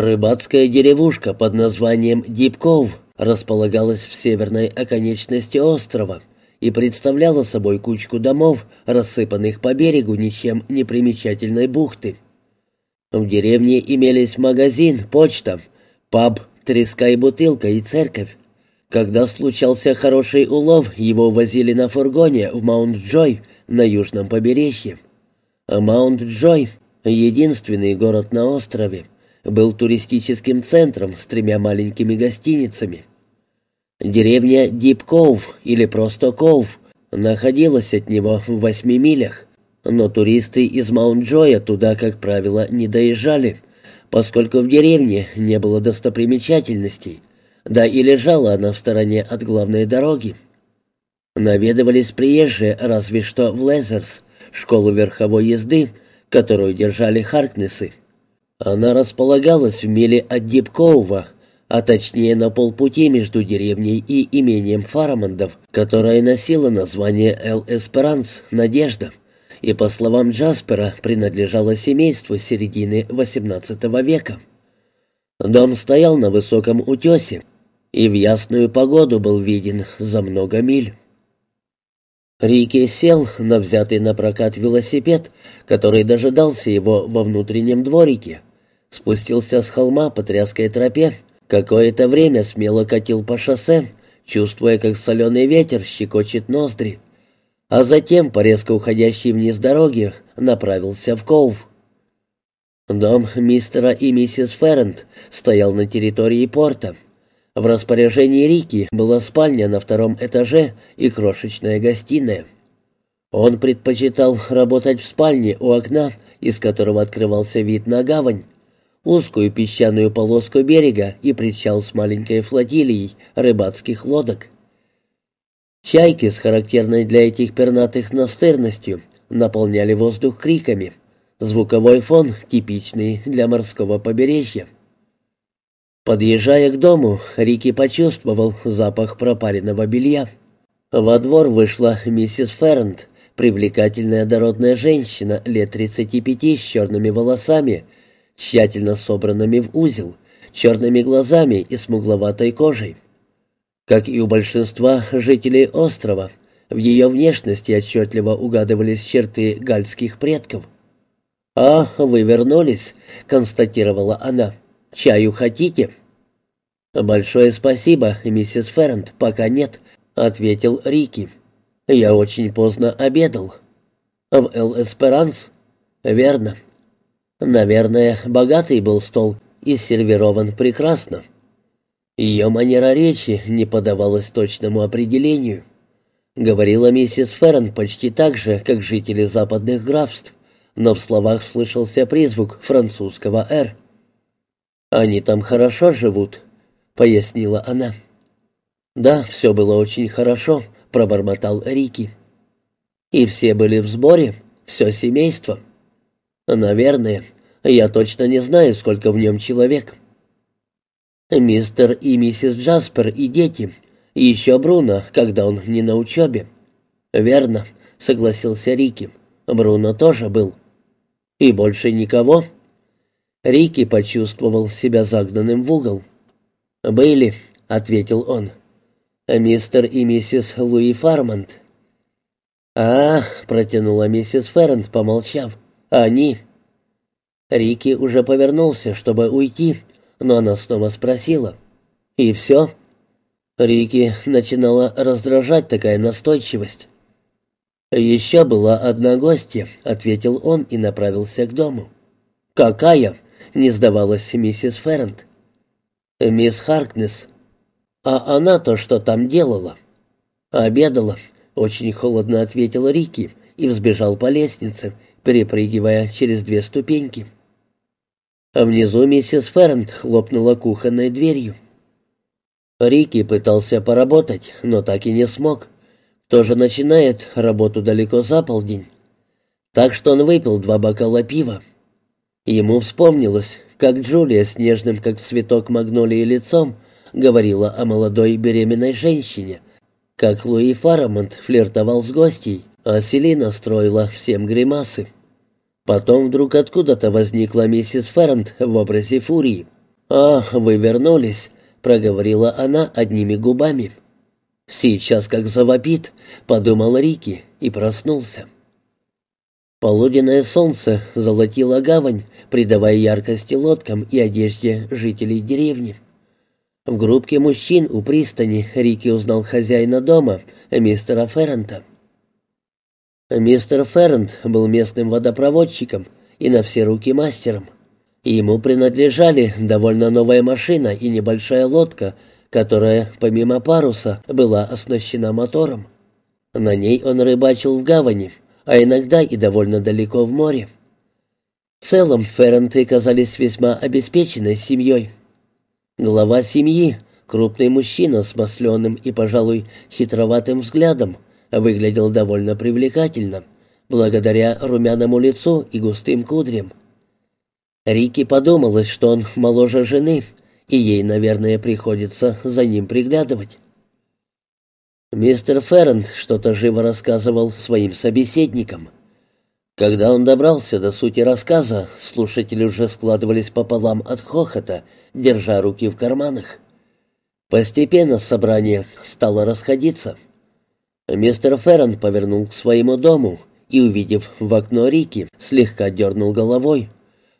Рыбацкая деревушка под названием Дипков располагалась в северной оконечности острова и представляла собой кучку домов, рассыпанных по берегу ничем не примечательной бухты. В деревне имелись магазин, почта, паб, треска и бутылка и церковь. Когда случался хороший улов, его возили на фургоне в Маунт-Джой на южном побережье. А Маунт-Джой — единственный город на острове — был туристическим центром с тремя маленькими гостиницами. Деревня Дип Коув или просто Коув находилась от него в восьми милях, но туристы из Маунт-Джоя туда, как правило, не доезжали, поскольку в деревне не было достопримечательностей, да и лежала она в стороне от главной дороги. Наведывались приезжие разве что в Лезерс, школу верховой езды, которую держали Харкнессы. Она располагалась в миле от Дипкоува, а точнее на полпути между деревней и имением Фарамондов, которое носило название Эл Эсперанс «Надежда», и, по словам Джаспера, принадлежало семейству середины XVIII века. Дом стоял на высоком утесе и в ясную погоду был виден за много миль. Рики сел на взятый на прокат велосипед, который дожидался его во внутреннем дворике, спустился с холма по тряской тропе, какое-то время смело катил по шоссе, чувствуя, как соленый ветер щекочет ноздри, а затем по резко уходящей вниз дороге направился в Коув. Дом мистера и миссис Феррент стоял на территории порта. В распоряжении Рики была спальня на втором этаже и крошечная гостиная. Он предпочитал работать в спальне у окна, из которого открывался вид на гавань, узкую песчаную полоску берега и причал с маленькой флотилией рыбацких лодок. Чайки с характерной для этих пернатых настырностью наполняли воздух криками. Звуковой фон типичный для морского побережья. Подъезжая к дому, Рики почувствовал запах пропаренного белья. Во двор вышла миссис Фернт, привлекательная дородная женщина лет 35 с черными волосами, тщательно собранными в узел, черными глазами и смугловатой кожей. Как и у большинства жителей острова, в ее внешности отчетливо угадывались черты гальских предков. «А, вы вернулись», — констатировала она. «Чаю хотите?» «Большое спасибо, миссис Феррент, пока нет», — ответил Рики. «Я очень поздно обедал». «В Эл Эсперанс?» «Верно. Наверное, богатый был стол и сервирован прекрасно. Ее манера речи не подавалась точному определению. Говорила миссис Феррен почти так же, как жители западных графств, но в словах слышался призвук французского «р». «Они там хорошо живут», — пояснила она. «Да, все было очень хорошо», — пробормотал Рики. «И все были в сборе, все семейство». «Наверное. Я точно не знаю, сколько в нем человек». «Мистер и миссис Джаспер и дети. И еще Бруно, когда он не на учебе». «Верно», — согласился Рики. «Бруно тоже был». «И больше никого?» Рики почувствовал себя загнанным в угол. «Были», — ответил он. «Мистер и миссис Луи Фармонт». «А, — протянула миссис Феррент, помолчав, «Они...» Рики уже повернулся, чтобы уйти, но она снова спросила. «И все?» Рики начинала раздражать такая настойчивость. «Еще была одна гостья», — ответил он и направился к дому. «Какая?» — не сдавалась миссис Феррент. «Мисс Харкнес». «А она-то что там делала?» «Обедала», — очень холодно ответил Рики и взбежал по лестнице, перепрыгивая через две ступеньки. А внизу миссис Фернт хлопнула кухонной дверью. Рики пытался поработать, но так и не смог. Тоже начинает работу далеко за полдень. Так что он выпил два бокала пива. Ему вспомнилось, как Джулия с нежным, как цветок магнолии лицом, говорила о молодой беременной женщине, как Луи Фарамонт флиртовал с гостей, а Селина строила всем гримасы. Потом вдруг откуда-то возникла миссис Фернт в образе фурии. «А, вы вернулись», — проговорила она одними губами. «Сейчас как завопит», — подумал Рики и проснулся. Полуденное солнце золотило гавань, придавая яркости лодкам и одежде жителей деревни. В группке мужчин у пристани Рики узнал хозяина дома, мистера Феррента. Мистер Феррент был местным водопроводчиком и на все руки мастером. Ему принадлежали довольно новая машина и небольшая лодка, которая, помимо паруса, была оснащена мотором. На ней он рыбачил в гавани, а иногда и довольно далеко в море. В целом Ферренты казались весьма обеспеченной семьей. Глава семьи, крупный мужчина с масленым и, пожалуй, хитроватым взглядом, выглядел довольно привлекательно, благодаря румяному лицу и густым кудрям. Рики подумалось, что он моложе жены, и ей, наверное, приходится за ним приглядывать. Мистер Феррент что-то живо рассказывал своим собеседникам. Когда он добрался до сути рассказа, слушатели уже складывались пополам от хохота, держа руки в карманах. Постепенно собрание стало расходиться. Мистер Феррент повернул к своему дому и, увидев в окно Рики, слегка дернул головой.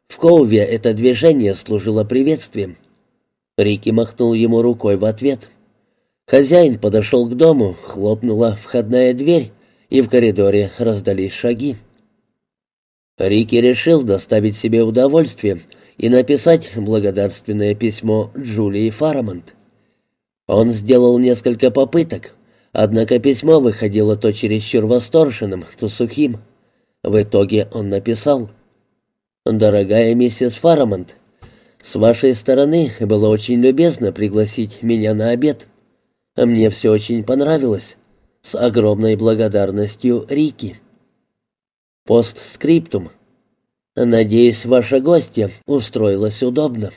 В Коуве это движение служило приветствием. Рики махнул ему рукой в ответ. Хозяин подошел к дому, хлопнула входная дверь, и в коридоре раздались шаги. Рики решил доставить себе удовольствие и написать благодарственное письмо Джулии Фарамонт. Он сделал несколько попыток, однако письмо выходило то чересчур восторженным, то сухим. В итоге он написал «Дорогая миссис Фарамонт, с вашей стороны было очень любезно пригласить меня на обед. Мне все очень понравилось. С огромной благодарностью, Рики». Постскриптум. Надеюсь, ваша гостья устроилась удобно.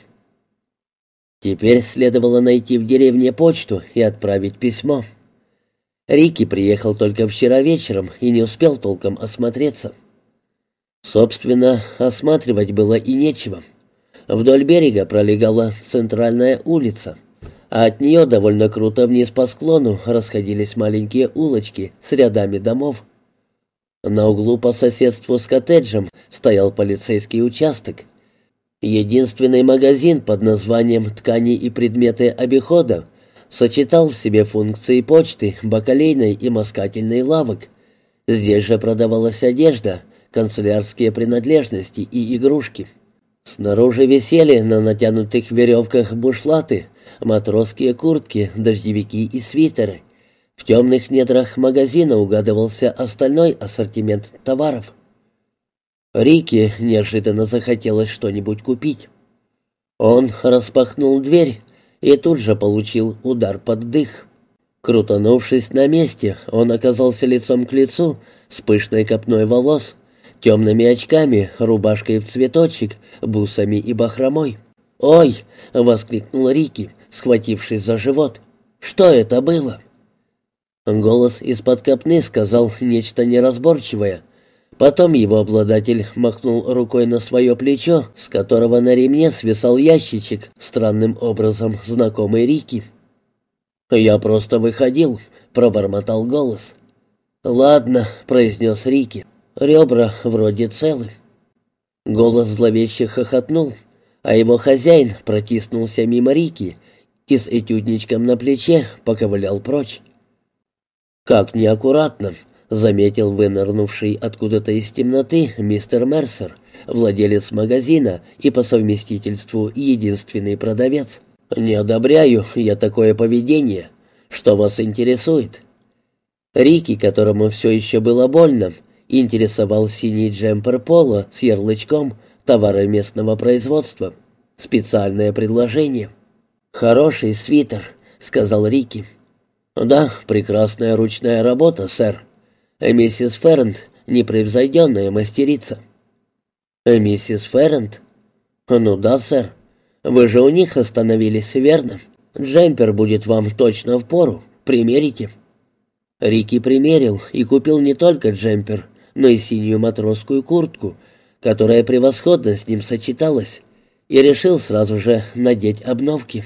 Теперь следовало найти в деревне почту и отправить письмо. Рики приехал только вчера вечером и не успел толком осмотреться. Собственно, осматривать было и нечего. Вдоль берега пролегала центральная улица, а от нее довольно круто вниз по склону расходились маленькие улочки с рядами домов. На углу по соседству с коттеджем стоял полицейский участок. Единственный магазин под названием «Ткани и предметы обихода» сочетал в себе функции почты, бакалейной и москательной лавок. Здесь же продавалась одежда, канцелярские принадлежности и игрушки. Снаружи висели на натянутых веревках бушлаты, матросские куртки, дождевики и свитеры. В темных недрах магазина угадывался остальной ассортимент товаров. Рике неожиданно захотелось что-нибудь купить. Он распахнул дверь и тут же получил удар под дых. Крутанувшись на месте, он оказался лицом к лицу с пышной копной волос, темными очками, рубашкой в цветочек, бусами и бахромой. «Ой!» — воскликнул Рики, схватившись за живот. «Что это было?» Голос из-под копны сказал нечто неразборчивое. Потом его обладатель махнул рукой на свое плечо, с которого на ремне свисал ящичек, странным образом знакомый Рики. «Я просто выходил», — пробормотал голос. «Ладно», — произнес Рики. Ребра вроде целы. Голос зловеще хохотнул, а его хозяин протиснулся мимо Рики и с этюдничком на плече поковылял прочь. «Как неаккуратно», — заметил вынырнувший откуда-то из темноты мистер Мерсер, владелец магазина и по совместительству единственный продавец. «Не одобряю я такое поведение. Что вас интересует?» Рики, которому все еще было больно, — интересовал синий джемпер пола с ярлычком «Товары местного производства». Специальное предложение. «Хороший свитер», — сказал Рики. «Да, прекрасная ручная работа, сэр. Миссис Феррент — непревзойденная мастерица». «Миссис Феррент?» «Ну да, сэр. Вы же у них остановились, верно? Джемпер будет вам точно в пору. Примерите». Рики примерил и купил не только джемпер, но и синюю матросскую куртку, которая превосходно с ним сочеталась, и решил сразу же надеть обновки.